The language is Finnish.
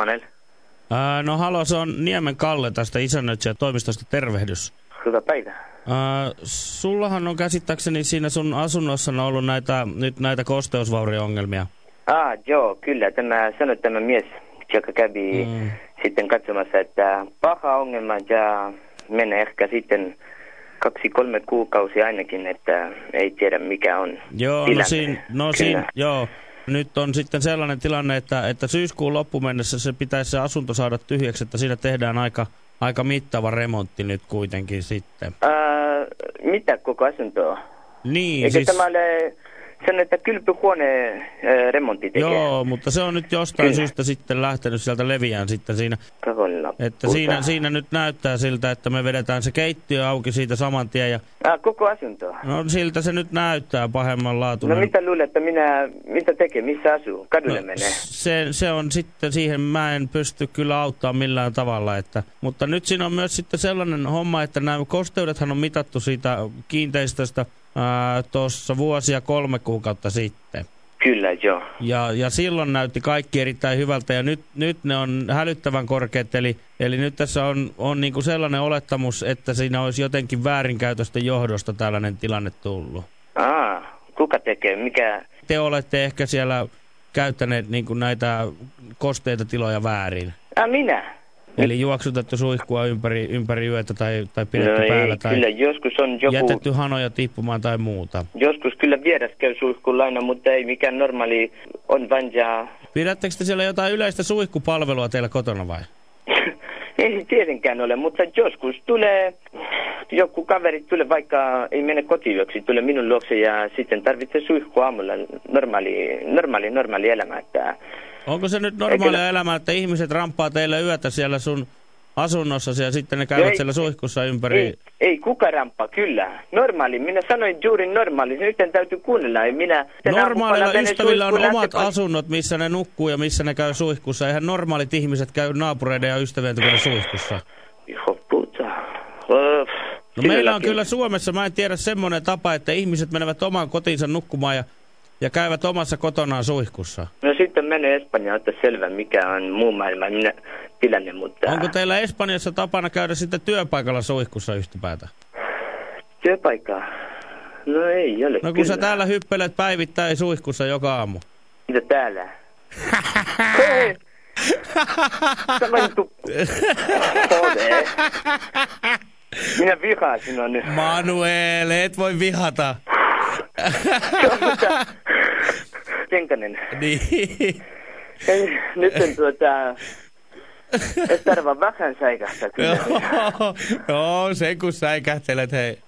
Manel. Ää, no halo, se on Niemen Kalle tästä isännöitsijä toimistosta. Tervehdys. Hyvää päivää. Ää, sullahan on käsittääkseni siinä sun asunnossa ollut näitä, nyt näitä kosteusvaurio-ongelmia. Ah, joo, kyllä. Tämä sanoi tämä mies, joka kävi mm. sitten katsomassa, että paha ongelma ja menee ehkä sitten kaksi-kolme kuukausia ainakin, että ei tiedä mikä on Joo, tilanne. no siinä, no siinä, joo. Nyt on sitten sellainen tilanne, että, että syyskuun loppumennessä se pitäisi se asunto saada tyhjäksi, että siinä tehdään aika, aika mittava remontti nyt kuitenkin sitten. Ah, mitä koko asuntoa? Niin, Eikö siis, tämä ole sen, että kylpyhuone äh, remontti tekee? joo, mutta se on nyt jostain Kyllä. syystä sitten lähtenyt sieltä leviään sitten siinä. Kaholla. Että siinä, siinä nyt näyttää siltä, että me vedetään se keittiö auki siitä saman tien ja Ah, koko asunto. no siltä se nyt näyttää pahemman No laatuinen. mitä luulet, että minä, mitä tekee, missä asuu? Kadulle No, menee. se, se on sitten siihen, mä en pysty kyllä auttaa millään tavalla. Että, mutta nyt siinä on myös sitten sellainen homma, että nämä kosteudethan on mitattu siitä kiinteistöstä tuossa vuosia kolme kuukautta sitten. Kyllä, joo. Ja, ja silloin näytti kaikki erittäin hyvältä ja nyt, nyt ne on hälyttävän korkeat. Eli, eli nyt tässä on, on niin kuin sellainen olettamus, että siinä olisi jotenkin väärinkäytösten johdosta tällainen tilanne tullut. Ah, kuka tekee, mikä? Te olette ehkä siellä käyttäneet niin kuin näitä kosteita tiloja väärin. Ah, minä? Eli juoksutettu suihkua ympäri, ympäri yötä tai, tai pidetty no päällä ei, tai kyllä joskus on joku, jätetty hanoja tippumaan tai muuta. joskus kyllä vieras käy suihkulla aina, mutta ei mikään normaali on vain ja... Pidättekö te siellä jotain yleistä suihkupalvelua teillä kotona vai? ei tietenkään ole, mutta joskus tulee, joku kaveri tulee vaikka, ei mene kotiyöksi, tulee minun luokse ja sitten tarvitsee suihkua aamulla normaali, normaali, normaali elämä, että... Onko se nyt normaalia kyllä. elämää, että ihmiset ramppaa teillä yötä siellä sun asunnossa ja sitten ne käyvät Ei- siellä suihkussa ympäri? Ei, ei kuka rampa, kyllä. Normaali, minä sanoin juuri normaali, nyt täytyy kuunnella. Minä, Normaalilla ystävillä on omat lähtökohta- asunnot, missä ne nukkuu ja missä ne käy suihkussa. Eihän normaalit ihmiset käy naapureiden ja ystävien tykönä suihkussa. No meillä on kyllä Suomessa, mä en tiedä, semmoinen tapa, että ihmiset menevät omaan kotiinsa nukkumaan ja, ja käyvät omassa kotonaan suihkussa. No sitten menee Espanjaan ottaa selvä, mikä on muu maailman minä, tilanne, mutta... Onko teillä Espanjassa tapana käydä sitten työpaikalla suihkussa yhtä päätä? Työpaikka? No ei ole, No kun kyllä. sä täällä hyppelet päivittäin suihkussa joka aamu. Mitä täällä? Jode. Minä vihaan sinua nyt. Manuel, et voi vihata. Tenkanen. Niin. Ei, Nyt on tuota... Et tarvaa vähän säikähtää kyllä. Joo, joo, se kun säikähtelet, hei.